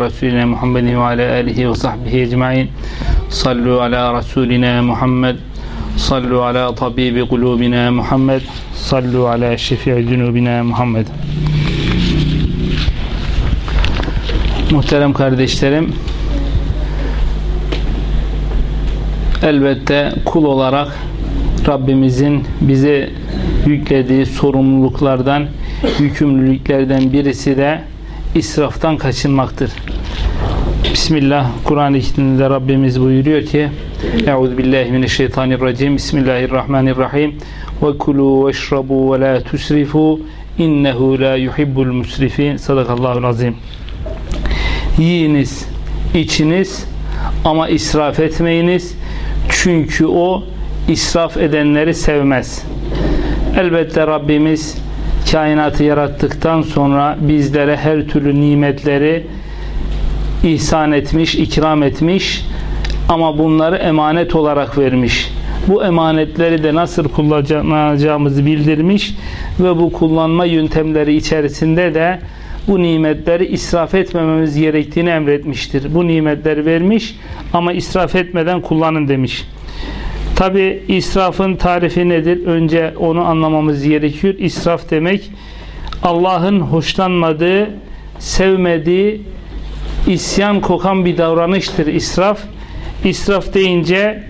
Resulüne Muhammed ve ala alihi ve sahbihi ecmain. Sallu ala Resulina Muhammed. Sallu ala tabibi kulubina Muhammed. Sallu ala şefi'i cunubina Muhammed. Muhterem kardeşlerim, elbette kul olarak Rabbimizin bize yüklediği sorumluluklardan, yükümlülüklerden birisi de israftan kaçınmaktır. Bismillah Kur'an-ı Kerim'de Rabbimiz buyuruyor ki Euzu billahi mineşşeytanirracim Bismillahirrahmanirrahim. Ve kulu veşrabu ve la tusrifu innehu la yuhibbul musrifin Sadakallahu azim Yiyiniz, içiniz ama israf etmeyiniz. Çünkü o israf edenleri sevmez. Elbette Rabbimiz kainatı yarattıktan sonra bizlere her türlü nimetleri ihsan etmiş, ikram etmiş ama bunları emanet olarak vermiş. Bu emanetleri de nasıl kullanacağımızı bildirmiş ve bu kullanma yöntemleri içerisinde de bu nimetleri israf etmememiz gerektiğini emretmiştir. Bu nimetleri vermiş ama israf etmeden kullanın demiş. Tabi israfın tarifi nedir? Önce onu anlamamız gerekiyor. İsraf demek Allah'ın hoşlanmadığı, sevmediği, isyan kokan bir davranıştır israf. İsraf deyince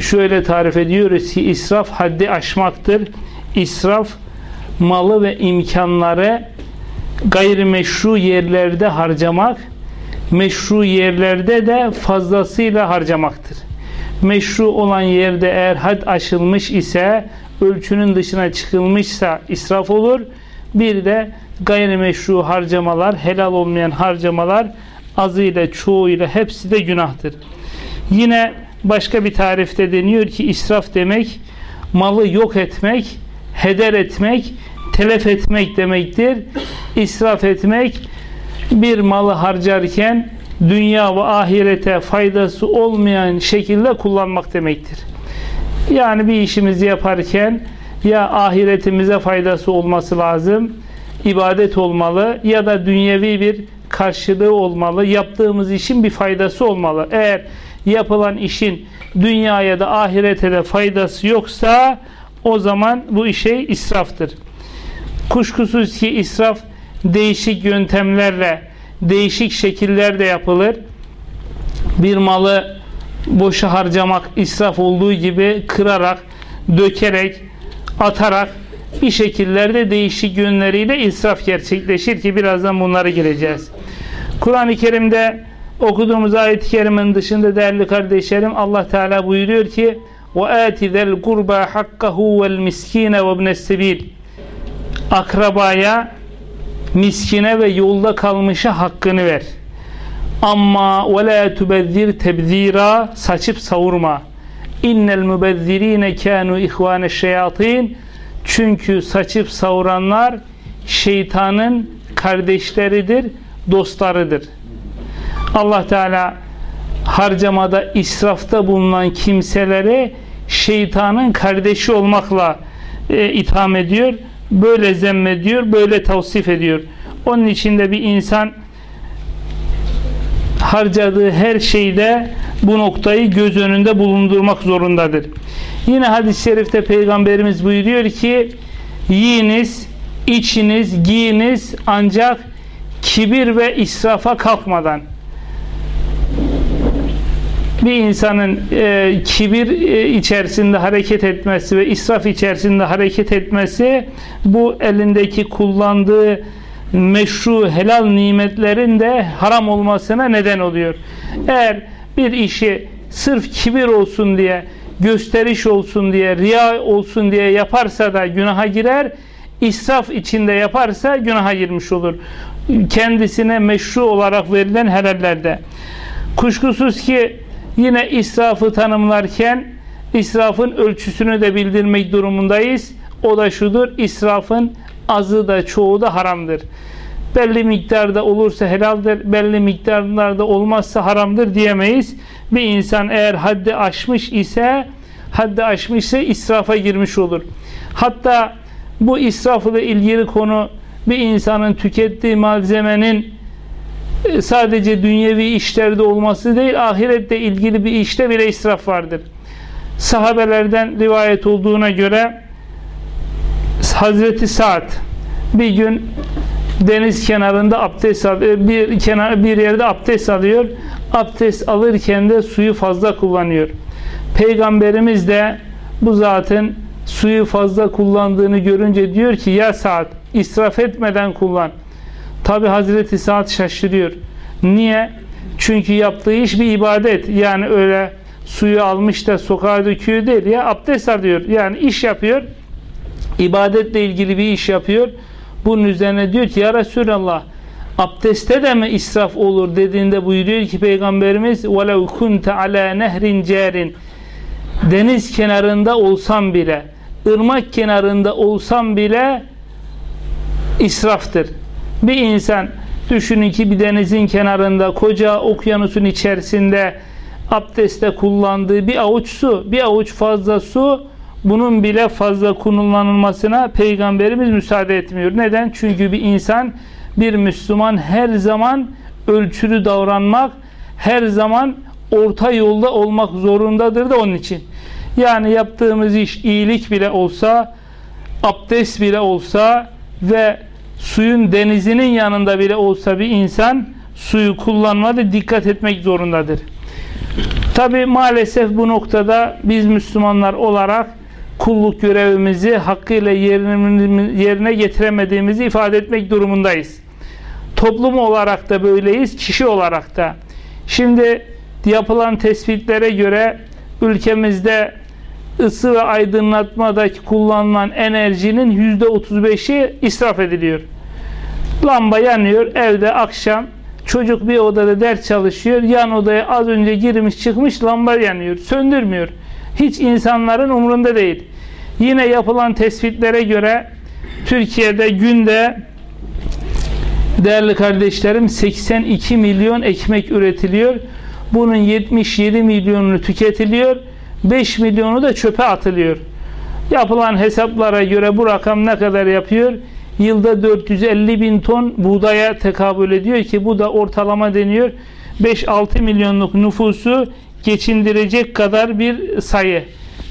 şöyle tarif ediyoruz ki israf haddi aşmaktır. İsraf malı ve imkanları gayrimeşru yerlerde harcamak, meşru yerlerde de fazlasıyla harcamaktır meşru olan yerde eğer had aşılmış ise ölçünün dışına çıkılmışsa israf olur. Bir de gayrimeşru harcamalar, helal olmayan harcamalar azıyla çoğuyla hepsi de günahtır. Yine başka bir tarifte deniyor ki israf demek malı yok etmek, heder etmek, telef etmek demektir. İsraf etmek bir malı harcarken dünya ve ahirete faydası olmayan şekilde kullanmak demektir. Yani bir işimizi yaparken ya ahiretimize faydası olması lazım, ibadet olmalı ya da dünyevi bir karşılığı olmalı. Yaptığımız işin bir faydası olmalı. Eğer yapılan işin dünyaya da ahirete de faydası yoksa o zaman bu işe israftır. Kuşkusuz ki israf değişik yöntemlerle değişik şekillerde yapılır. Bir malı boşa harcamak israf olduğu gibi kırarak, dökerek, atarak bir şekillerde değişik yönleriyle israf gerçekleşir ki birazdan bunlara gireceğiz. Kur'an-ı Kerim'de okuduğumuz ayet-i kerimin dışında değerli kardeşlerim Allah Teala buyuruyor ki وَآتِ ذَا الْقُرْبَى حَقَّهُ وَالْمِسْكِينَ وَابْنَ السَّبِيلِ Akrabaya miskine ve yolda kalmışa hakkını ver. Amma ve la tubezzir tebzira saçıp savurma. İnnel mübezzirine kanu ihvane şeyatin çünkü saçıp savuranlar şeytanın kardeşleridir, dostlarıdır. Allah Teala harcamada israfta bulunan kimseleri şeytanın kardeşi olmakla e, itham ediyor böyle zemmediyor, böyle tavsif ediyor. Onun içinde bir insan harcadığı her şeyde bu noktayı göz önünde bulundurmak zorundadır. Yine hadis-i şerifte Peygamberimiz buyuruyor ki yiyiniz, içiniz, giyiniz ancak kibir ve israfa kalkmadan bir insanın e, kibir e, içerisinde hareket etmesi ve israf içerisinde hareket etmesi bu elindeki kullandığı meşru helal nimetlerin de haram olmasına neden oluyor. Eğer bir işi sırf kibir olsun diye, gösteriş olsun diye, riya olsun diye yaparsa da günaha girer, israf içinde yaparsa günaha girmiş olur. Kendisine meşru olarak verilen helallerde. Kuşkusuz ki Yine israfı tanımlarken israfın ölçüsünü de bildirmek durumundayız. O da şudur, israfın azı da çoğu da haramdır. Belli miktarda olursa helaldir, belli miktarlarda olmazsa haramdır diyemeyiz. Bir insan eğer haddi aşmış ise, haddi aşmışsa israfa girmiş olur. Hatta bu israfla ilgili konu bir insanın tükettiği malzemenin sadece dünyevi işlerde olması değil, ahirette ilgili bir işte bile israf vardır. Sahabelerden rivayet olduğuna göre Hazreti Sa'd bir gün deniz kenarında abdest alıyor, e, bir kenar bir yerde abdest alıyor. Abdest alırken de suyu fazla kullanıyor. Peygamberimiz de bu zaten suyu fazla kullandığını görünce diyor ki ya Sa'd israf etmeden kullan. Tabi Hazreti Sa'd şaşırıyor. Niye? Çünkü yaptığı iş bir ibadet. Yani öyle suyu almış da sokağa döküyor değil ya abdest alıyor. Yani iş yapıyor. İbadetle ilgili bir iş yapıyor. Bunun üzerine diyor ki ya Resulallah abdeste de mi israf olur dediğinde buyuruyor ki Peygamberimiz وَلَوْ كُنْتَ عَلَى نَهْرٍ جَارٍ Deniz kenarında olsam bile ırmak kenarında olsam bile israftır. Bir insan düşünün ki bir denizin kenarında koca okyanusun içerisinde abdeste kullandığı bir avuç su, bir avuç fazla su bunun bile fazla kullanılmasına peygamberimiz müsaade etmiyor. Neden? Çünkü bir insan bir Müslüman her zaman ölçülü davranmak, her zaman orta yolda olmak zorundadır da onun için. Yani yaptığımız iş iyilik bile olsa, abdest bile olsa ve suyun denizinin yanında bile olsa bir insan suyu kullanmada dikkat etmek zorundadır. Tabi maalesef bu noktada biz Müslümanlar olarak kulluk görevimizi hakkıyla yerine getiremediğimizi ifade etmek durumundayız. Toplum olarak da böyleyiz, kişi olarak da. Şimdi yapılan tespitlere göre ülkemizde ısı ve aydınlatmadaki kullanılan enerjinin yüzde 35'i israf ediliyor. Lamba yanıyor evde akşam çocuk bir odada ders çalışıyor yan odaya az önce girmiş çıkmış lamba yanıyor söndürmüyor. Hiç insanların umrunda değil. Yine yapılan tespitlere göre Türkiye'de günde değerli kardeşlerim 82 milyon ekmek üretiliyor. Bunun 77 milyonunu tüketiliyor. 5 milyonu da çöpe atılıyor. Yapılan hesaplara göre bu rakam ne kadar yapıyor? Yılda 450 bin ton buğdaya tekabül ediyor ki bu da ortalama deniyor. 5-6 milyonluk nüfusu geçindirecek kadar bir sayı.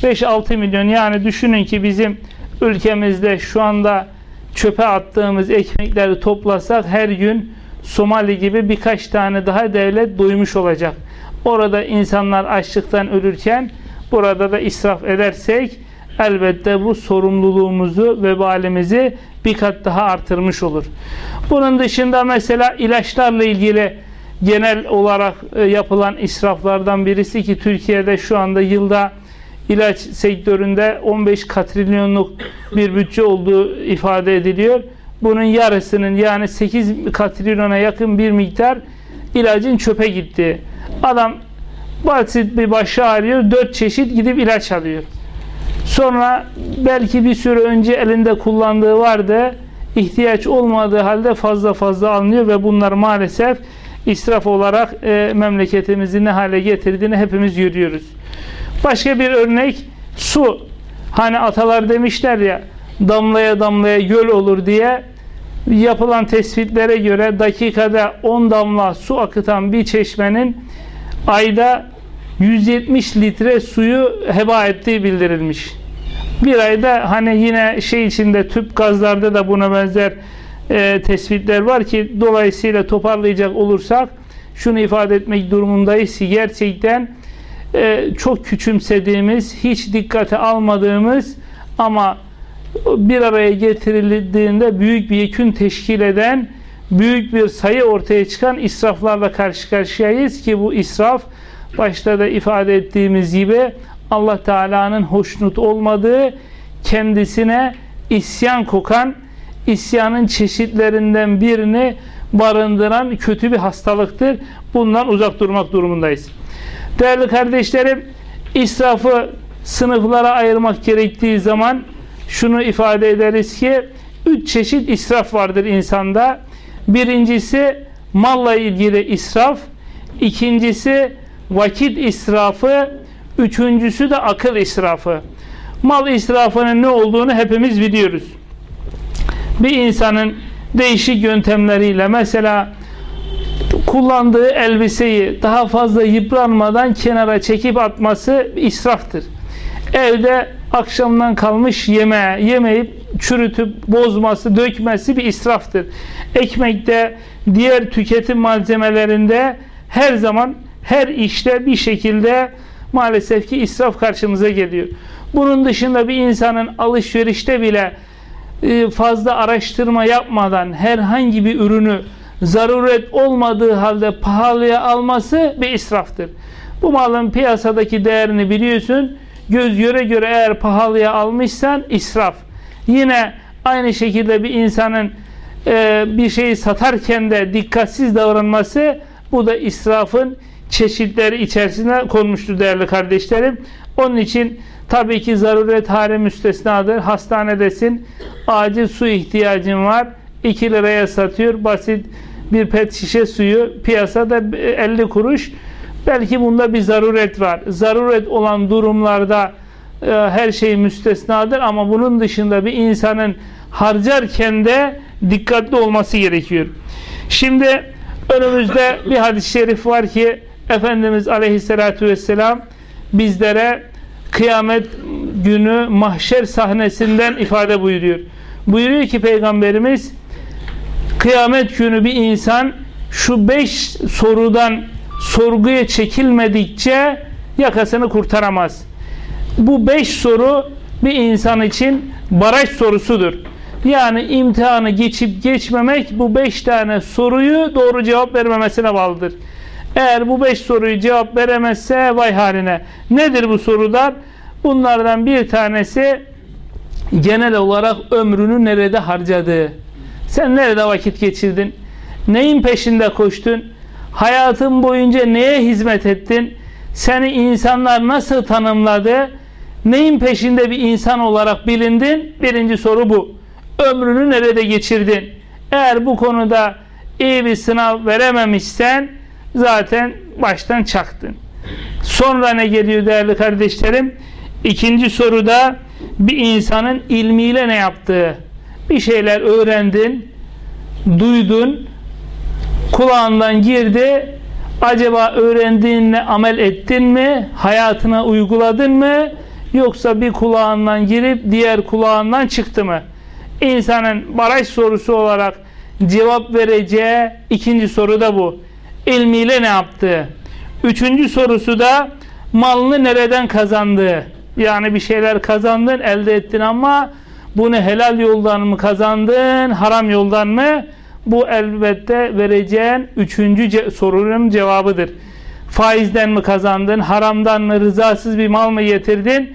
5-6 milyon yani düşünün ki bizim ülkemizde şu anda çöpe attığımız ekmekleri toplasak her gün Somali gibi birkaç tane daha devlet doymuş olacak. Orada insanlar açlıktan ölürken burada da israf edersek elbette bu sorumluluğumuzu, vebalimizi bir kat daha artırmış olur. Bunun dışında mesela ilaçlarla ilgili genel olarak e, yapılan israflardan birisi ki Türkiye'de şu anda yılda ilaç sektöründe 15 katrilyonluk bir bütçe olduğu ifade ediliyor. Bunun yarısının yani 8 katrilyona yakın bir miktar ilacın çöpe gitti. Adam basit bir başı ağrıyor, 4 çeşit gidip ilaç alıyor. Sonra belki bir süre önce elinde kullandığı vardı, ihtiyaç olmadığı halde fazla fazla alınıyor ve bunlar maalesef israf olarak e, memleketimizi ne hale getirdiğini hepimiz görüyoruz. Başka bir örnek su. Hani atalar demişler ya damlaya damlaya göl olur diye yapılan tespitlere göre dakikada 10 damla su akıtan bir çeşmenin ayda 170 litre suyu heba ettiği bildirilmiş. Bir ayda hani yine şey içinde tüp gazlarda da buna benzer e, tespitler var ki dolayısıyla toparlayacak olursak şunu ifade etmek durumundayız ki gerçekten e, çok küçümsediğimiz, hiç dikkate almadığımız ama bir araya getirildiğinde büyük bir yekün teşkil eden büyük bir sayı ortaya çıkan israflarla karşı karşıyayız ki bu israf başta da ifade ettiğimiz gibi Allah Teala'nın hoşnut olmadığı kendisine isyan kokan isyanın çeşitlerinden birini barındıran kötü bir hastalıktır. Bundan uzak durmak durumundayız. Değerli kardeşlerim, israfı sınıflara ayırmak gerektiği zaman şunu ifade ederiz ki üç çeşit israf vardır insanda. Birincisi malla ilgili israf, ikincisi vakit israfı, üçüncüsü de akıl israfı. Mal israfının ne olduğunu hepimiz biliyoruz. Bir insanın değişik yöntemleriyle mesela kullandığı elbiseyi daha fazla yıpranmadan kenara çekip atması israftır. Evde akşamdan kalmış yemeğe yemeyip çürütüp bozması, dökmesi bir israftır. Ekmekte, diğer tüketim malzemelerinde her zaman her işte bir şekilde maalesef ki israf karşımıza geliyor. Bunun dışında bir insanın alışverişte bile e, fazla araştırma yapmadan herhangi bir ürünü zaruret olmadığı halde pahalıya alması bir israftır. Bu malın piyasadaki değerini biliyorsun. Göz göre göre eğer pahalıya almışsan israf. Yine aynı şekilde bir insanın e, bir şeyi satarken de dikkatsiz davranması bu da israfın çeşitleri içerisine konmuştur değerli kardeşlerim. Onun için tabii ki zaruret hali müstesnadır. Hastanedesin, acil su ihtiyacın var. 2 liraya satıyor. Basit bir pet şişe suyu piyasada 50 kuruş. Belki bunda bir zaruret var. Zaruret olan durumlarda e, her şey müstesnadır ama bunun dışında bir insanın harcarken de dikkatli olması gerekiyor. Şimdi önümüzde bir hadis-i şerif var ki Efendimiz Aleyhisselatü Vesselam bizlere kıyamet günü mahşer sahnesinden ifade buyuruyor. Buyuruyor ki Peygamberimiz kıyamet günü bir insan şu beş sorudan sorguya çekilmedikçe yakasını kurtaramaz. Bu beş soru bir insan için baraj sorusudur. Yani imtihanı geçip geçmemek bu beş tane soruyu doğru cevap vermemesine bağlıdır. Eğer bu beş soruyu cevap veremezse vay haline. Nedir bu sorular? Bunlardan bir tanesi genel olarak ömrünü nerede harcadığı. Sen nerede vakit geçirdin? Neyin peşinde koştun? Hayatın boyunca neye hizmet ettin? Seni insanlar nasıl tanımladı? Neyin peşinde bir insan olarak bilindin? Birinci soru bu. Ömrünü nerede geçirdin? Eğer bu konuda iyi bir sınav verememişsen zaten baştan çaktın. Sonra ne geliyor değerli kardeşlerim? İkinci soruda bir insanın ilmiyle ne yaptığı. Bir şeyler öğrendin, duydun, kulağından girdi. Acaba öğrendiğinle amel ettin mi? Hayatına uyguladın mı? Yoksa bir kulağından girip diğer kulağından çıktı mı? İnsanın baraj sorusu olarak cevap vereceği ikinci soru da bu. İlmiyle ne yaptı? Üçüncü sorusu da malını nereden kazandı? Yani bir şeyler kazandın, elde ettin ama bunu helal yoldan mı kazandın, haram yoldan mı? Bu elbette vereceğin üçüncü ce sorunun cevabıdır. Faizden mi kazandın, haramdan mı, rızasız bir mal mı getirdin,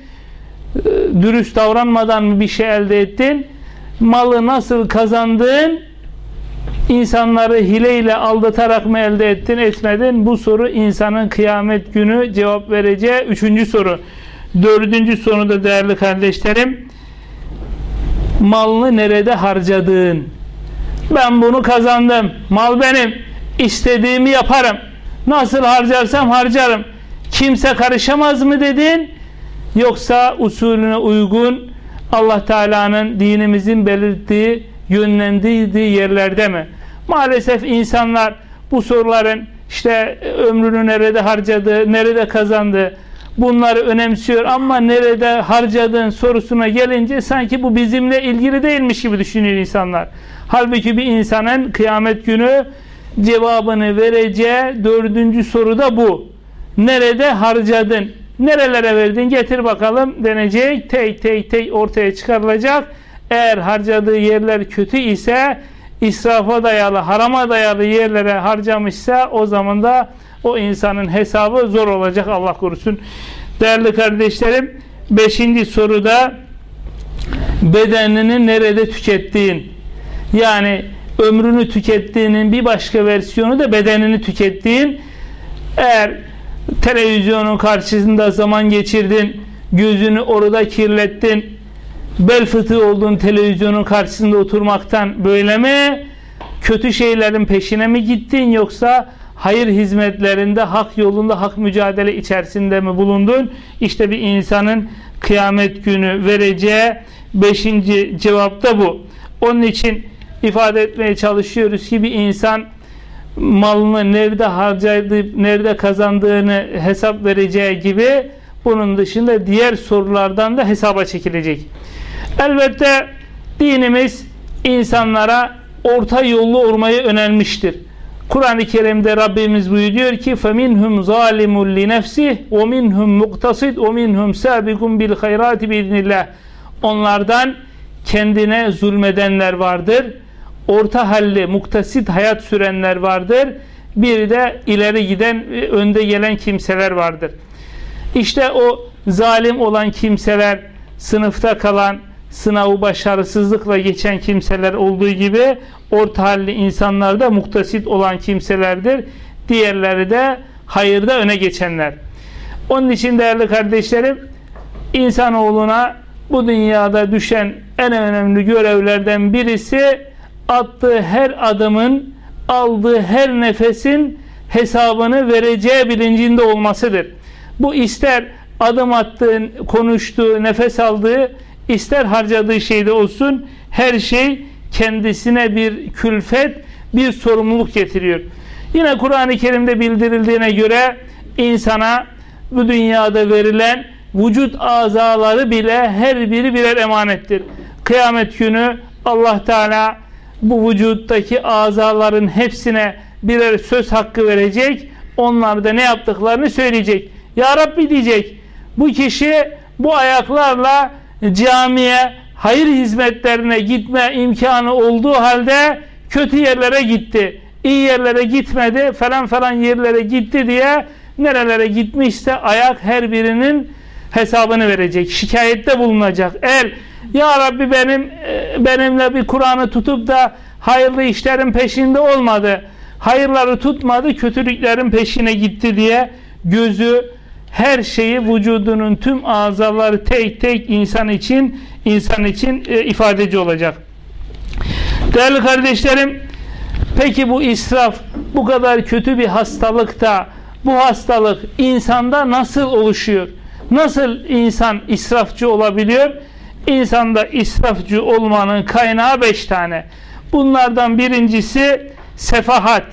ee, dürüst davranmadan mı bir şey elde ettin? Malı nasıl kazandın? İnsanları hileyle aldatarak mı elde ettin, etmedin? Bu soru insanın kıyamet günü cevap vereceği üçüncü soru. Dördüncü soruda değerli kardeşlerim, malını nerede harcadığın. Ben bunu kazandım. Mal benim. İstediğimi yaparım. Nasıl harcarsam harcarım. Kimse karışamaz mı dedin? Yoksa usulüne uygun Allah Teala'nın dinimizin belirttiği, yönlendirdiği yerlerde mi? Maalesef insanlar bu soruların işte ömrünü nerede harcadı, nerede kazandı, bunları önemsiyor ama nerede harcadığın sorusuna gelince sanki bu bizimle ilgili değilmiş gibi düşünüyor insanlar. Halbuki bir insanın kıyamet günü cevabını vereceği dördüncü soru da bu. Nerede harcadın? Nerelere verdin? Getir bakalım denecek. Tek tek tek ortaya çıkarılacak. Eğer harcadığı yerler kötü ise israfa dayalı, harama dayalı yerlere harcamışsa o zaman da o insanın hesabı zor olacak Allah korusun. Değerli kardeşlerim, beşinci soruda bedenini nerede tükettiğin? Yani ömrünü tükettiğinin bir başka versiyonu da bedenini tükettiğin. Eğer televizyonun karşısında zaman geçirdin gözünü orada kirlettin bel fıtığı oldun televizyonun karşısında oturmaktan böyle mi? Kötü şeylerin peşine mi gittin yoksa hayır hizmetlerinde, hak yolunda, hak mücadele içerisinde mi bulundun? İşte bir insanın kıyamet günü vereceği beşinci cevap da bu. Onun için ifade etmeye çalışıyoruz ki bir insan malını nerede harcadığı, nerede kazandığını hesap vereceği gibi bunun dışında diğer sorulardan da hesaba çekilecek. Elbette dinimiz insanlara orta yollu olmayı önermiştir. Kur'an-ı Kerim'de Rabbimiz buyuruyor ki فَمِنْهُمْ ظَالِمٌ لِنَفْسِهِ وَمِنْهُمْ مُقْتَصِدْ وَمِنْهُمْ سَابِقٌ بِالْخَيْرَاتِ بِاِذْنِ Onlardan kendine zulmedenler vardır. Orta halli, muktasit hayat sürenler vardır. Bir de ileri giden, önde gelen kimseler vardır. İşte o zalim olan kimseler, sınıfta kalan, sınavı başarısızlıkla geçen kimseler olduğu gibi orta halli insanlar da muktasit olan kimselerdir. Diğerleri de hayırda öne geçenler. Onun için değerli kardeşlerim insanoğluna bu dünyada düşen en önemli görevlerden birisi attığı her adımın aldığı her nefesin hesabını vereceği bilincinde olmasıdır. Bu ister adım attığı, konuştuğu, nefes aldığı, ister harcadığı şeyde olsun her şey kendisine bir külfet, bir sorumluluk getiriyor. Yine Kur'an-ı Kerim'de bildirildiğine göre insana bu dünyada verilen vücut azaları bile her biri birer emanettir. Kıyamet günü Allah Teala bu vücuttaki azaların hepsine birer söz hakkı verecek. Onlar da ne yaptıklarını söyleyecek. Ya Rabbi diyecek. Bu kişi bu ayaklarla camiye, hayır hizmetlerine gitme imkanı olduğu halde kötü yerlere gitti. İyi yerlere gitmedi, falan falan yerlere gitti diye nerelere gitmişse ayak her birinin hesabını verecek. Şikayette bulunacak. El ya Rabbi benim e, benimle bir Kur'an'ı tutup da hayırlı işlerin peşinde olmadı. Hayırları tutmadı, kötülüklerin peşine gitti diye gözü her şeyi vücudunun tüm azaları tek tek insan için insan için e, ifadeci olacak. Değerli kardeşlerim, peki bu israf bu kadar kötü bir hastalıkta bu hastalık insanda nasıl oluşuyor? Nasıl insan israfçı olabiliyor? İnsanda israfçı olmanın kaynağı beş tane. Bunlardan birincisi sefahat,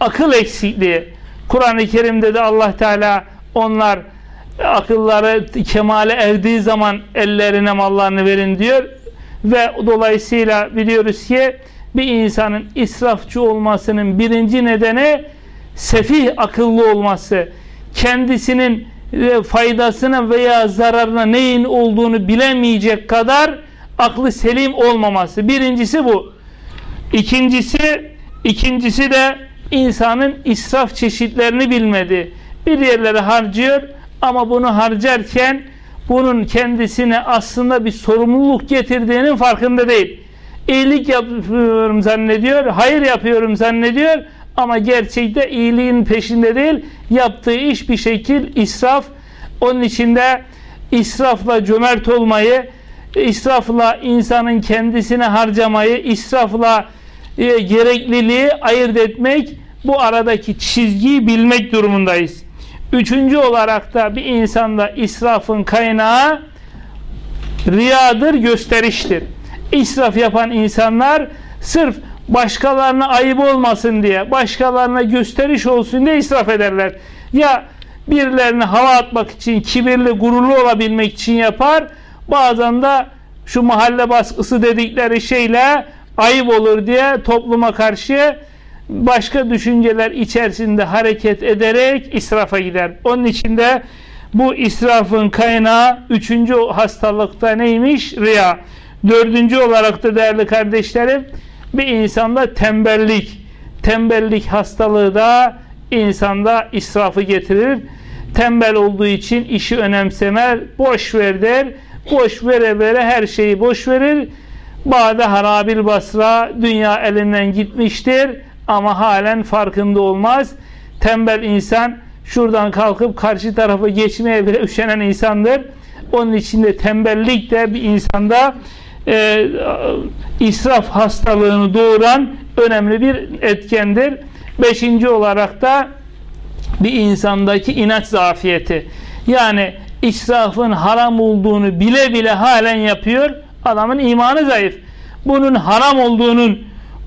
akıl eksikliği. Kur'an-ı Kerim'de de Allah Teala onlar akılları kemale erdiği zaman ellerine mallarını verin diyor. Ve dolayısıyla biliyoruz ki bir insanın israfçı olmasının birinci nedeni sefih akıllı olması. Kendisinin e, faydasına veya zararına neyin olduğunu bilemeyecek kadar aklı selim olmaması. Birincisi bu. İkincisi ikincisi de insanın israf çeşitlerini bilmedi. Bir yerlere harcıyor ama bunu harcarken bunun kendisine aslında bir sorumluluk getirdiğinin farkında değil. İyilik yapıyorum zannediyor, hayır yapıyorum zannediyor ama gerçekte iyiliğin peşinde değil, yaptığı iş bir şekil israf. Onun içinde israfla cömert olmayı, israfla insanın kendisine harcamayı, israfla e, gerekliliği ayırt etmek, bu aradaki çizgiyi bilmek durumundayız. Üçüncü olarak da bir insanda israfın kaynağı riyadır, gösteriştir. İsraf yapan insanlar sırf başkalarına ayıp olmasın diye, başkalarına gösteriş olsun diye israf ederler. Ya birilerine hava atmak için, kibirli, gururlu olabilmek için yapar. Bazen de şu mahalle baskısı dedikleri şeyle ayıp olur diye topluma karşı başka düşünceler içerisinde hareket ederek israfa gider. Onun için de bu israfın kaynağı üçüncü hastalıkta neymiş? Riya. Dördüncü olarak da değerli kardeşlerim bir insanda tembellik. Tembellik hastalığı da insanda israfı getirir. Tembel olduğu için işi önemsemer, boş ver der. Boş vere vere her şeyi boş verir. Bade harabil basra dünya elinden gitmiştir ama halen farkında olmaz. Tembel insan şuradan kalkıp karşı tarafa geçmeye bile üşenen insandır. Onun içinde tembellik de bir insanda e, israf hastalığını doğuran önemli bir etkendir. Beşinci olarak da bir insandaki inat zafiyeti. Yani israfın haram olduğunu bile bile halen yapıyor. Adamın imanı zayıf. Bunun haram olduğunun,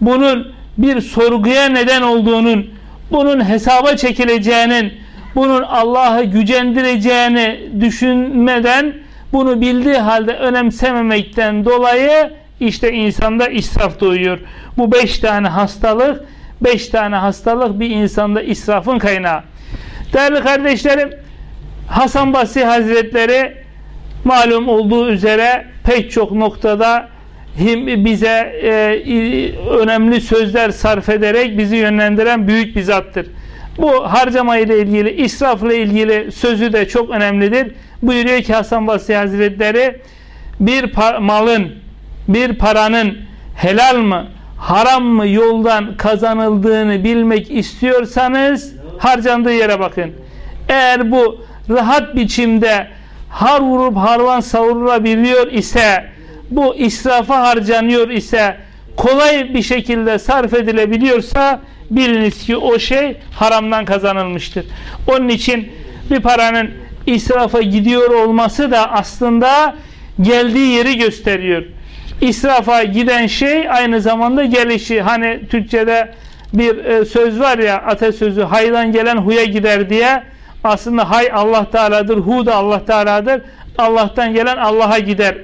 bunun bir sorguya neden olduğunun, bunun hesaba çekileceğinin, bunun Allah'ı gücendireceğini düşünmeden bunu bildiği halde önemsememekten dolayı işte insanda israf doğuyor. Bu beş tane hastalık, beş tane hastalık bir insanda israfın kaynağı. Değerli kardeşlerim, Hasan Basri Hazretleri malum olduğu üzere pek çok noktada bize e, önemli sözler sarf ederek bizi yönlendiren büyük bir zattır. Bu harcama ile ilgili, israfla ilgili sözü de çok önemlidir. Buyuruyor ki Hasan Basri Hazretleri bir malın, bir paranın helal mı, haram mı yoldan kazanıldığını bilmek istiyorsanız harcandığı yere bakın. Eğer bu rahat biçimde har vurup harvan savrulabiliyor ise bu israfa harcanıyor ise kolay bir şekilde sarf edilebiliyorsa biliniz ki o şey haramdan kazanılmıştır. Onun için bir paranın israfa gidiyor olması da aslında geldiği yeri gösteriyor. İsrafa giden şey aynı zamanda gelişi. Hani Türkçe'de bir e, söz var ya atasözü haydan gelen huya gider diye aslında hay Allah Teala'dır, hu da Allah Teala'dır. Allah'tan gelen Allah'a gider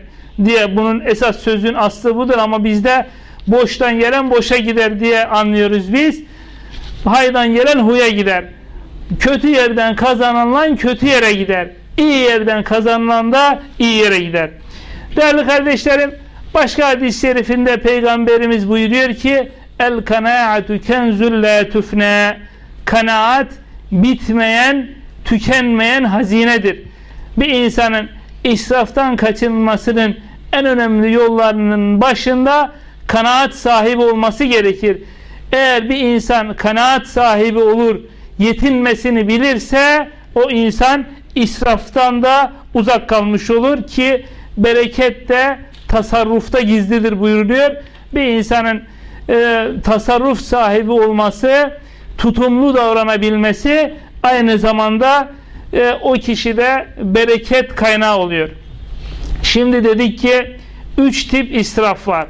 diye bunun esas sözün aslı budur ama bizde boştan gelen boşa gider diye anlıyoruz biz. Haydan gelen huya gider. Kötü yerden kazanılan kötü yere gider. İyi yerden kazanılan da iyi yere gider. Değerli kardeşlerim, başka hadis-i şerifinde Peygamberimiz buyuruyor ki El kanaatu kenzul la tufne Kanaat bitmeyen, tükenmeyen hazinedir. Bir insanın israftan kaçınmasının en önemli yollarının başında kanaat sahibi olması gerekir. Eğer bir insan kanaat sahibi olur, yetinmesini bilirse o insan israftan da uzak kalmış olur ki bereket de tasarrufta gizlidir buyuruyor. Bir insanın e, tasarruf sahibi olması, tutumlu davranabilmesi aynı zamanda e, o kişide bereket kaynağı oluyor. Şimdi dedik ki üç tip israf var.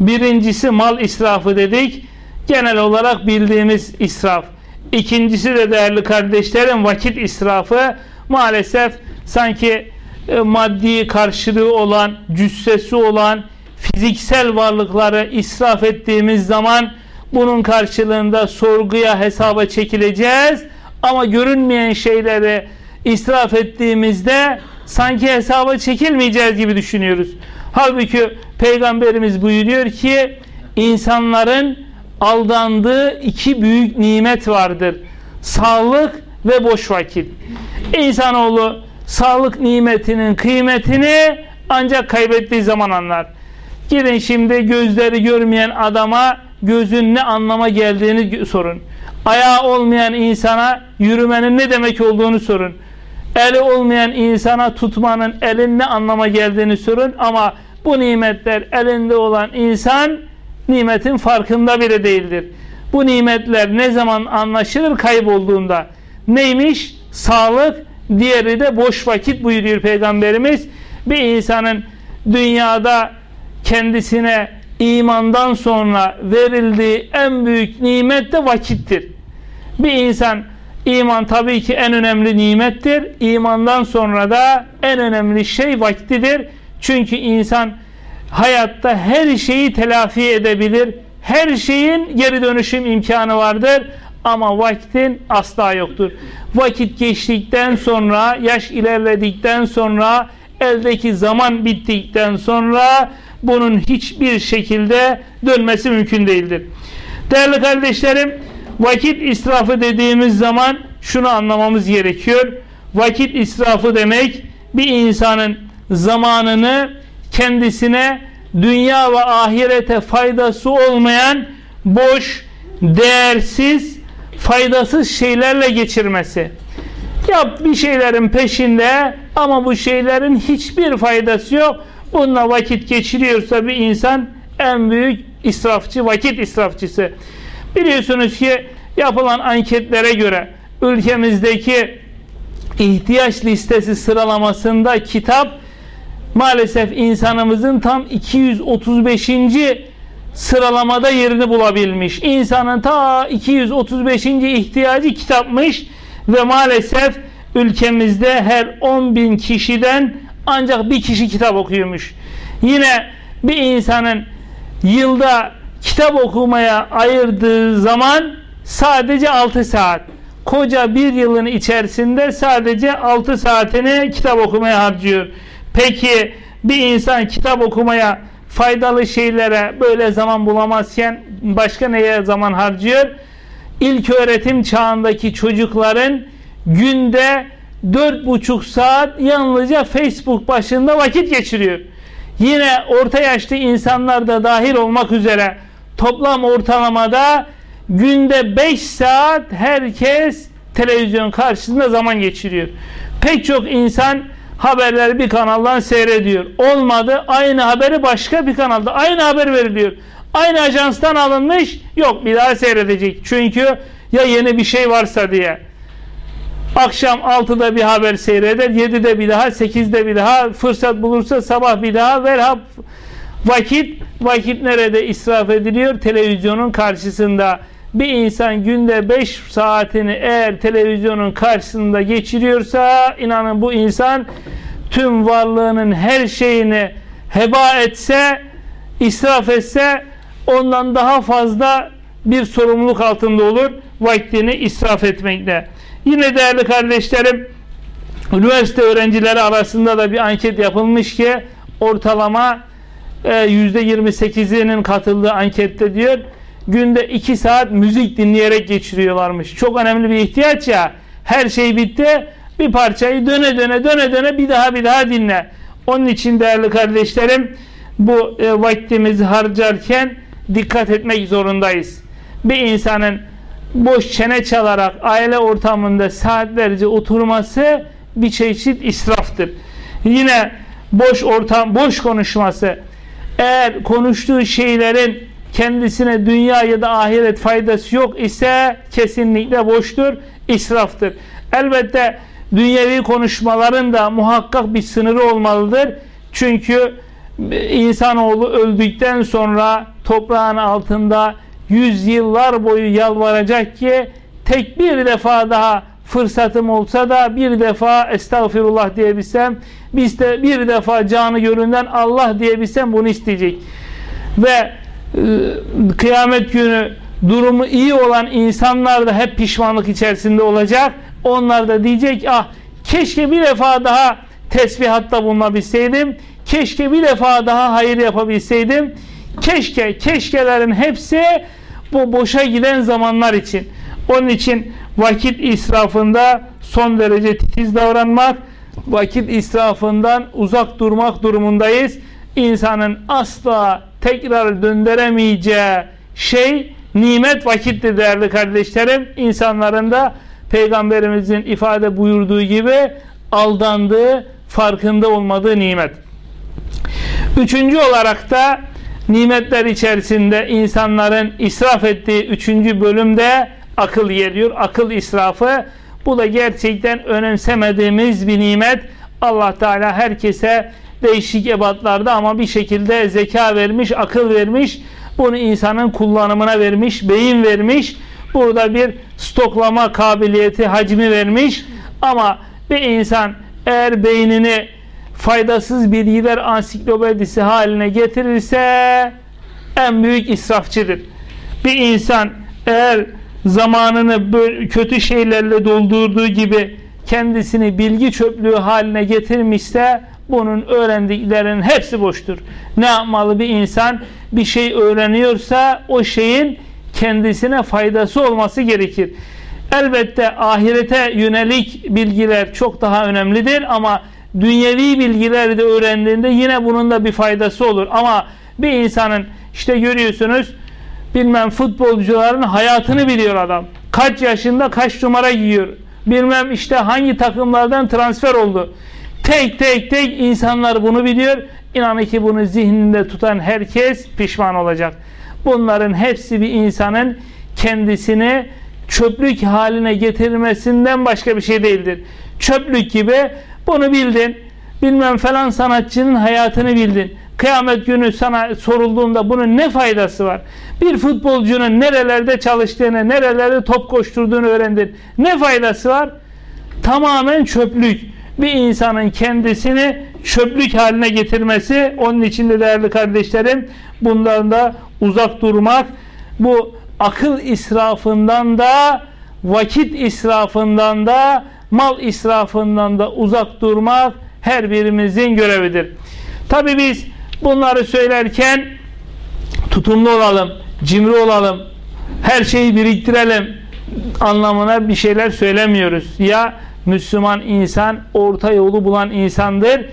Birincisi mal israfı dedik. Genel olarak bildiğimiz israf. İkincisi de değerli kardeşlerim vakit israfı. Maalesef sanki e, maddi karşılığı olan, cüssesi olan fiziksel varlıkları israf ettiğimiz zaman bunun karşılığında sorguya hesaba çekileceğiz ama görünmeyen şeyleri israf ettiğimizde sanki hesaba çekilmeyeceğiz gibi düşünüyoruz. Halbuki Peygamberimiz buyuruyor ki insanların aldandığı iki büyük nimet vardır. Sağlık ve boş vakit. İnsanoğlu sağlık nimetinin kıymetini ancak kaybettiği zaman anlar. Gidin şimdi gözleri görmeyen adama gözün ne anlama geldiğini sorun. Ayağı olmayan insana yürümenin ne demek olduğunu sorun. Eli olmayan insana tutmanın elin ne anlama geldiğini sorun ama bu nimetler elinde olan insan nimetin farkında bile değildir. Bu nimetler ne zaman anlaşılır kaybolduğunda. Neymiş? Sağlık, diğeri de boş vakit buyuruyor Peygamberimiz. Bir insanın dünyada kendisine imandan sonra verildiği en büyük nimet de vakittir. Bir insan iman tabii ki en önemli nimettir. İmandan sonra da en önemli şey vaktidir. Çünkü insan hayatta her şeyi telafi edebilir. Her şeyin geri dönüşüm imkanı vardır. Ama vaktin asla yoktur. Vakit geçtikten sonra, yaş ilerledikten sonra, eldeki zaman bittikten sonra bunun hiçbir şekilde dönmesi mümkün değildir. Değerli kardeşlerim, vakit israfı dediğimiz zaman şunu anlamamız gerekiyor. Vakit israfı demek bir insanın zamanını kendisine dünya ve ahirete faydası olmayan boş, değersiz, faydasız şeylerle geçirmesi. Yap bir şeylerin peşinde ama bu şeylerin hiçbir faydası yok. Bununla vakit geçiriyorsa bir insan en büyük israfçı, vakit israfçısı. Biliyorsunuz ki yapılan anketlere göre ülkemizdeki ihtiyaç listesi sıralamasında kitap maalesef insanımızın tam 235. sıralamada yerini bulabilmiş. İnsanın ta 235. ihtiyacı kitapmış ve maalesef ülkemizde her 10 bin kişiden ancak bir kişi kitap okuyormuş. Yine bir insanın yılda kitap okumaya ayırdığı zaman sadece 6 saat. Koca bir yılın içerisinde sadece 6 saatini kitap okumaya harcıyor. Peki bir insan kitap okumaya faydalı şeylere böyle zaman bulamazken başka neye zaman harcıyor? İlk öğretim çağındaki çocukların günde dört buçuk saat yalnızca Facebook başında vakit geçiriyor. Yine orta yaşlı insanlar da dahil olmak üzere toplam ortalamada günde 5 saat herkes televizyon karşısında zaman geçiriyor. Pek çok insan haberleri bir kanaldan seyrediyor. Olmadı aynı haberi başka bir kanalda aynı haber veriliyor. Aynı ajanstan alınmış yok bir daha seyredecek. Çünkü ya yeni bir şey varsa diye. Akşam 6'da bir haber seyreder, 7'de bir daha, 8'de bir daha, fırsat bulursa sabah bir daha ver vakit vakit nerede israf ediliyor? Televizyonun karşısında. Bir insan günde 5 saatini eğer televizyonun karşısında geçiriyorsa inanın bu insan tüm varlığının her şeyini heba etse, israf etse ondan daha fazla bir sorumluluk altında olur vaktini israf etmekle. Yine değerli kardeşlerim üniversite öğrencileri arasında da bir anket yapılmış ki ortalama %28'inin e, katıldığı ankette diyor günde 2 saat müzik dinleyerek geçiriyorlarmış. Çok önemli bir ihtiyaç ya. Her şey bitti. Bir parçayı döne döne döne döne bir daha bir daha dinle. Onun için değerli kardeşlerim bu e, vaktimizi harcarken dikkat etmek zorundayız. Bir insanın boş çene çalarak aile ortamında saatlerce oturması bir çeşit israftır. Yine boş ortam, boş konuşması eğer konuştuğu şeylerin kendisine dünya ya da ahiret faydası yok ise kesinlikle boştur, israftır. Elbette dünyevi konuşmaların da muhakkak bir sınırı olmalıdır. Çünkü insanoğlu öldükten sonra toprağın altında yüzyıllar boyu yalvaracak ki tek bir defa daha fırsatım olsa da bir defa estağfirullah diyebilsem biz de bir defa canı gönülden Allah diyebilsem bunu isteyecek. Ve e, kıyamet günü durumu iyi olan insanlar da hep pişmanlık içerisinde olacak. Onlar da diyecek ah keşke bir defa daha tesbihatta bulunabilseydim. Keşke bir defa daha hayır yapabilseydim. Keşke, keşkelerin hepsi bu boşa giden zamanlar için. Onun için vakit israfında son derece titiz davranmak, vakit israfından uzak durmak durumundayız. İnsanın asla tekrar döndüremeyeceği şey nimet vakittir değerli kardeşlerim. İnsanların da Peygamberimizin ifade buyurduğu gibi aldandığı, farkında olmadığı nimet. Üçüncü olarak da nimetler içerisinde insanların israf ettiği üçüncü bölümde akıl geliyor. Akıl israfı bu da gerçekten önemsemediğimiz bir nimet. Allah Teala herkese değişik ebatlarda ama bir şekilde zeka vermiş, akıl vermiş. Bunu insanın kullanımına vermiş, beyin vermiş. Burada bir stoklama kabiliyeti, hacmi vermiş. Ama bir insan eğer beynini faydasız bilgiler ansiklopedisi haline getirirse en büyük israfçıdır. Bir insan eğer zamanını kötü şeylerle doldurduğu gibi kendisini bilgi çöplüğü haline getirmişse bunun öğrendiklerinin hepsi boştur. Ne yapmalı bir insan bir şey öğreniyorsa o şeyin kendisine faydası olması gerekir. Elbette ahirete yönelik bilgiler çok daha önemlidir ama dünyevi bilgileri de öğrendiğinde yine bunun da bir faydası olur. Ama bir insanın işte görüyorsunuz bilmem futbolcuların hayatını biliyor adam. Kaç yaşında kaç numara giyiyor. Bilmem işte hangi takımlardan transfer oldu. Tek tek tek insanlar bunu biliyor. İnanın ki bunu zihninde tutan herkes pişman olacak. Bunların hepsi bir insanın kendisini çöplük haline getirmesinden başka bir şey değildir. Çöplük gibi bunu bildin. Bilmem falan sanatçının hayatını bildin. Kıyamet günü sana sorulduğunda bunun ne faydası var? Bir futbolcunun nerelerde çalıştığını, nerelerde top koşturduğunu öğrendin. Ne faydası var? Tamamen çöplük. Bir insanın kendisini çöplük haline getirmesi, onun için de değerli kardeşlerim, bundan da uzak durmak, bu akıl israfından da, vakit israfından da, mal israfından da uzak durmak her birimizin görevidir. Tabi biz bunları söylerken tutumlu olalım, cimri olalım, her şeyi biriktirelim anlamına bir şeyler söylemiyoruz. Ya Müslüman insan orta yolu bulan insandır.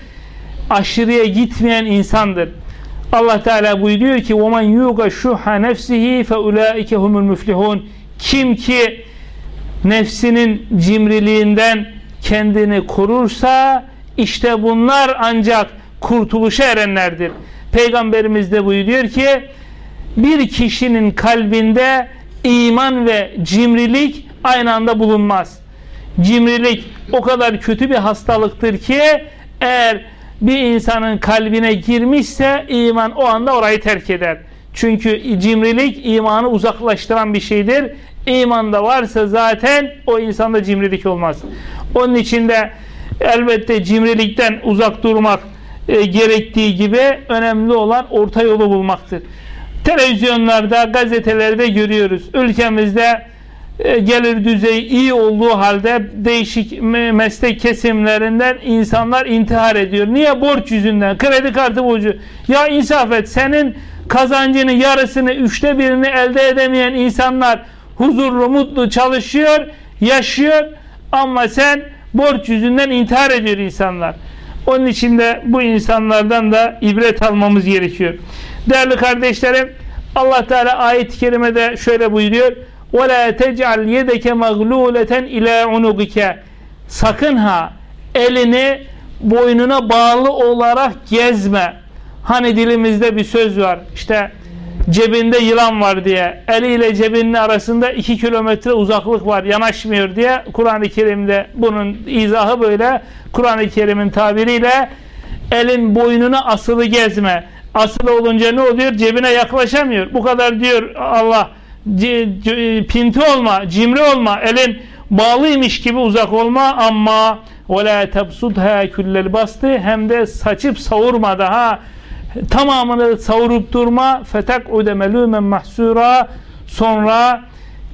Aşırıya gitmeyen insandır. Allah Teala buyuruyor ki وَمَنْ يُوغَ شُحَ نَفْسِهِ فَاُولَٰئِكَ هُمُ الْمُفْلِحُونَ Kim ki nefsinin cimriliğinden kendini korursa işte bunlar ancak kurtuluşa erenlerdir. Peygamberimiz de buyuruyor ki bir kişinin kalbinde iman ve cimrilik aynı anda bulunmaz. Cimrilik o kadar kötü bir hastalıktır ki eğer bir insanın kalbine girmişse iman o anda orayı terk eder. Çünkü cimrilik imanı uzaklaştıran bir şeydir. İmanda varsa zaten o insanda cimrilik olmaz. Onun için de elbette cimrilikten uzak durmak e, gerektiği gibi önemli olan orta yolu bulmaktır. Televizyonlarda, gazetelerde görüyoruz. Ülkemizde e, gelir düzeyi iyi olduğu halde değişik meslek kesimlerinden insanlar intihar ediyor. Niye? Borç yüzünden. Kredi kartı borcu. Ya insaf et. Senin kazancını yarısını, üçte birini elde edemeyen insanlar huzurlu, mutlu çalışıyor, yaşıyor ama sen borç yüzünden intihar ediyor insanlar. Onun için de bu insanlardan da ibret almamız gerekiyor. Değerli kardeşlerim Allah Teala ayet-i kerimede şöyle buyuruyor. وَلَا تَجْعَلْ يَدَكَ مَغْلُولَةً اِلَى عُنُقِكَ Sakın ha elini boynuna bağlı olarak gezme. Hani dilimizde bir söz var. İşte cebinde yılan var diye. Eliyle cebinin arasında iki kilometre uzaklık var. Yanaşmıyor diye. Kur'an-ı Kerim'de bunun izahı böyle. Kur'an-ı Kerim'in tabiriyle elin boynuna asılı gezme. Asılı olunca ne oluyor? Cebine yaklaşamıyor. Bu kadar diyor Allah pinti olma, cimri olma, elin bağlıymış gibi uzak olma ama وَلَا تَبْسُدْهَا küllel bastı hem de saçıp savurma daha tamamını savurup durma fetak udemelümen mahsura sonra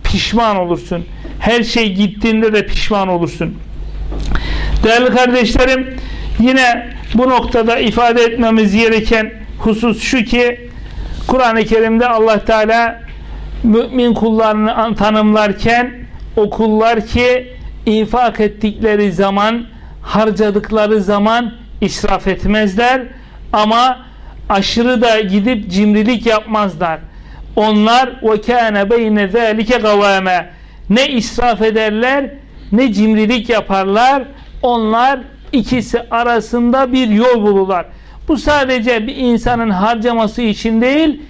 pişman olursun. Her şey gittiğinde de pişman olursun. Değerli kardeşlerim yine bu noktada ifade etmemiz gereken husus şu ki Kur'an-ı Kerim'de Allah Teala mümin kullarını tanımlarken o kullar ki infak ettikleri zaman harcadıkları zaman israf etmezler ama aşırı da gidip cimrilik yapmazlar. Onlar ve kâne beyne zâlike gavâme ne israf ederler ne cimrilik yaparlar. Onlar ikisi arasında bir yol bulurlar. Bu sadece bir insanın harcaması için değil,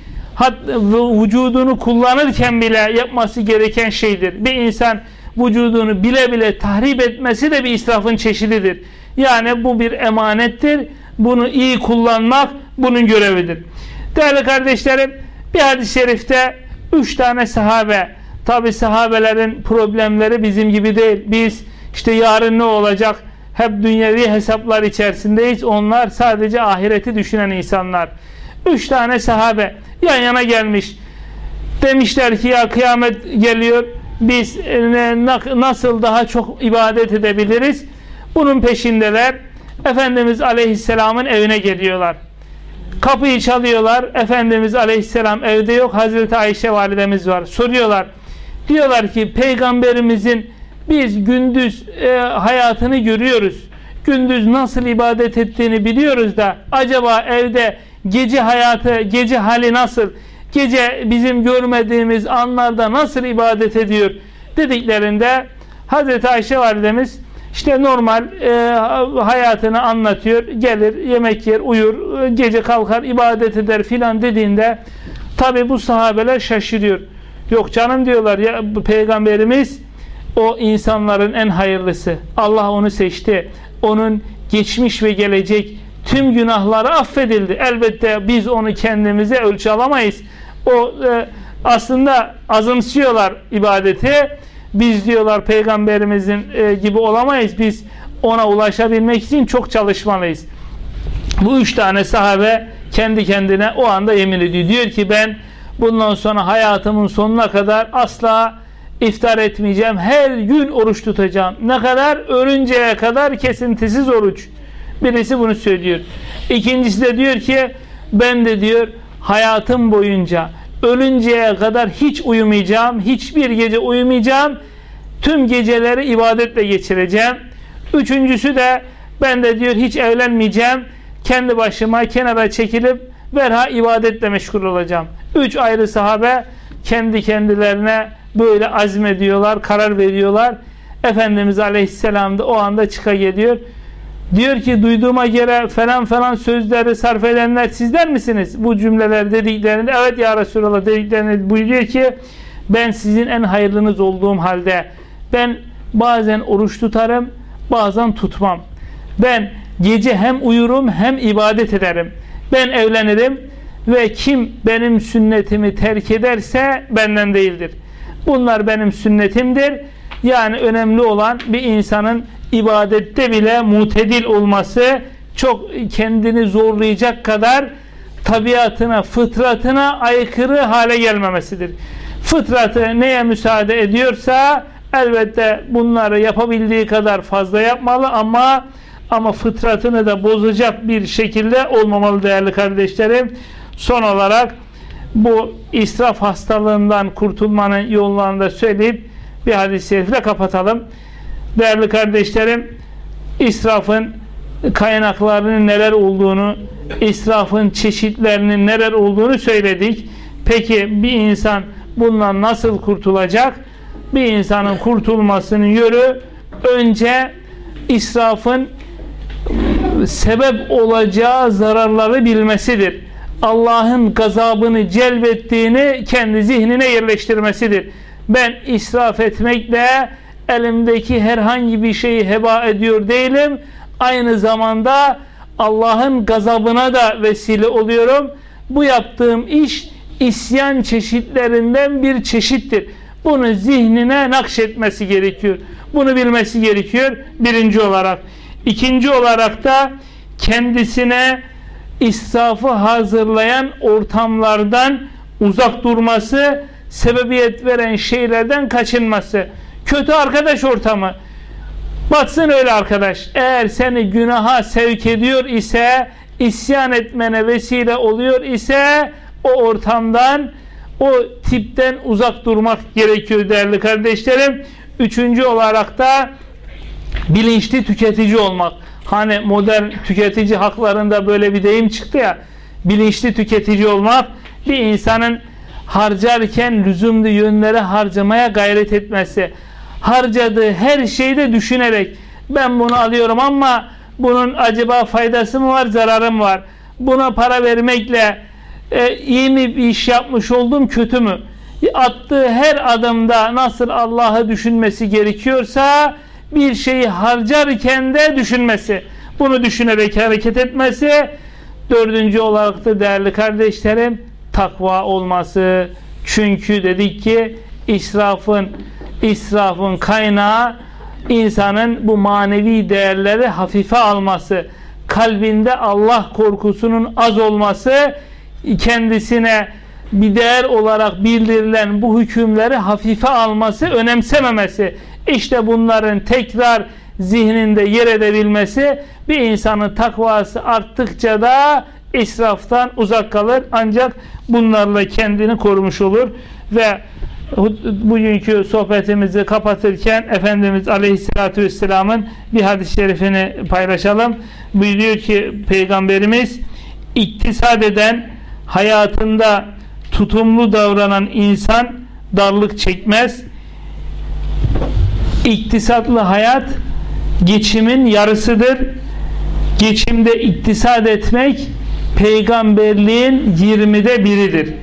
vücudunu kullanırken bile yapması gereken şeydir. Bir insan vücudunu bile bile tahrip etmesi de bir israfın çeşididir. Yani bu bir emanettir. Bunu iyi kullanmak bunun görevidir. Değerli kardeşlerim bir hadis-i şerifte üç tane sahabe tabi sahabelerin problemleri bizim gibi değil. Biz işte yarın ne olacak hep dünyevi hesaplar içerisindeyiz. Onlar sadece ahireti düşünen insanlar. Üç tane sahabe yan yana gelmiş. Demişler ki ya kıyamet geliyor. Biz nasıl daha çok ibadet edebiliriz? Bunun peşindeler. Efendimiz Aleyhisselam'ın evine geliyorlar. Kapıyı çalıyorlar. Efendimiz Aleyhisselam evde yok. Hazreti Ayşe validemiz var. Soruyorlar. Diyorlar ki peygamberimizin biz gündüz e, hayatını görüyoruz. Gündüz nasıl ibadet ettiğini biliyoruz da acaba evde gece hayatı, gece hali nasıl? Gece bizim görmediğimiz anlarda nasıl ibadet ediyor? Dediklerinde Hazreti Ayşe validemiz işte normal e, hayatını anlatıyor. Gelir, yemek yer, uyur, gece kalkar, ibadet eder filan dediğinde tabi bu sahabeler şaşırıyor. Yok canım diyorlar ya peygamberimiz o insanların en hayırlısı. Allah onu seçti. Onun geçmiş ve gelecek tüm günahları affedildi. Elbette biz onu kendimize ölçü alamayız. O e, aslında azımsıyorlar ibadeti. Biz diyorlar peygamberimizin e, gibi olamayız. Biz ona ulaşabilmek için çok çalışmalıyız. Bu üç tane sahabe kendi kendine o anda yemin ediyor. Diyor ki ben bundan sonra hayatımın sonuna kadar asla iftar etmeyeceğim. Her gün oruç tutacağım. Ne kadar? Ölünceye kadar kesintisiz oruç. Birisi bunu söylüyor. İkincisi de diyor ki ben de diyor hayatım boyunca ölünceye kadar hiç uyumayacağım. Hiçbir gece uyumayacağım. Tüm geceleri ibadetle geçireceğim. Üçüncüsü de ben de diyor hiç evlenmeyeceğim. Kendi başıma kenara çekilip verha ibadetle meşgul olacağım. Üç ayrı sahabe kendi kendilerine böyle azmediyorlar, karar veriyorlar. Efendimiz Aleyhisselam da o anda çıka geliyor. Diyor ki duyduğuma göre falan falan sözleri sarf edenler sizler misiniz? Bu cümleler dediklerinde evet ya Resulallah dediklerinde buyuruyor ki ben sizin en hayırlınız olduğum halde ben bazen oruç tutarım bazen tutmam. Ben gece hem uyurum hem ibadet ederim. Ben evlenirim ve kim benim sünnetimi terk ederse benden değildir. Bunlar benim sünnetimdir. Yani önemli olan bir insanın ibadette bile mutedil olması çok kendini zorlayacak kadar tabiatına, fıtratına aykırı hale gelmemesidir. Fıtratı neye müsaade ediyorsa elbette bunları yapabildiği kadar fazla yapmalı ama ama fıtratını da bozacak bir şekilde olmamalı değerli kardeşlerim. Son olarak bu israf hastalığından kurtulmanın yollarını da söyleyip bir hadis-i şerifle kapatalım. Değerli kardeşlerim, israfın kaynaklarının neler olduğunu, israfın çeşitlerinin neler olduğunu söyledik. Peki bir insan bundan nasıl kurtulacak? Bir insanın kurtulmasının yolu önce israfın sebep olacağı zararları bilmesidir. Allah'ın gazabını celbettiğini kendi zihnine yerleştirmesidir. Ben israf etmekle elimdeki herhangi bir şeyi heba ediyor değilim. Aynı zamanda Allah'ın gazabına da vesile oluyorum. Bu yaptığım iş isyan çeşitlerinden bir çeşittir. Bunu zihnine nakşetmesi gerekiyor. Bunu bilmesi gerekiyor birinci olarak. İkinci olarak da kendisine israfı hazırlayan ortamlardan uzak durması, sebebiyet veren şeylerden kaçınması. Kötü arkadaş ortamı. Batsın öyle arkadaş. Eğer seni günaha sevk ediyor ise, isyan etmene vesile oluyor ise o ortamdan, o tipten uzak durmak gerekiyor değerli kardeşlerim. Üçüncü olarak da bilinçli tüketici olmak. Hani modern tüketici haklarında böyle bir deyim çıktı ya. Bilinçli tüketici olmak bir insanın harcarken lüzumlu yönlere harcamaya gayret etmesi. Harcadığı her şeyde düşünerek ben bunu alıyorum ama bunun acaba faydası mı var, zararı mı var? Buna para vermekle e, iyi mi bir iş yapmış oldum, kötü mü? Attığı her adımda nasıl Allah'ı düşünmesi gerekiyorsa bir şeyi harcarken de düşünmesi. Bunu düşünerek hareket etmesi. Dördüncü olarak da değerli kardeşlerim takva olması. Çünkü dedik ki israfın israfın kaynağı insanın bu manevi değerleri hafife alması, kalbinde Allah korkusunun az olması, kendisine bir değer olarak bildirilen bu hükümleri hafife alması, önemsememesi. İşte bunların tekrar zihninde yer edebilmesi bir insanın takvası arttıkça da israftan uzak kalır. Ancak bunlarla kendini korumuş olur ve bugünkü sohbetimizi kapatırken Efendimiz Aleyhisselatü Vesselam'ın bir hadis-i şerifini paylaşalım. Buyuruyor ki Peygamberimiz iktisat eden hayatında tutumlu davranan insan darlık çekmez iktisatlı hayat geçimin yarısıdır. Geçimde iktisat etmek peygamberliğin 20'de biridir.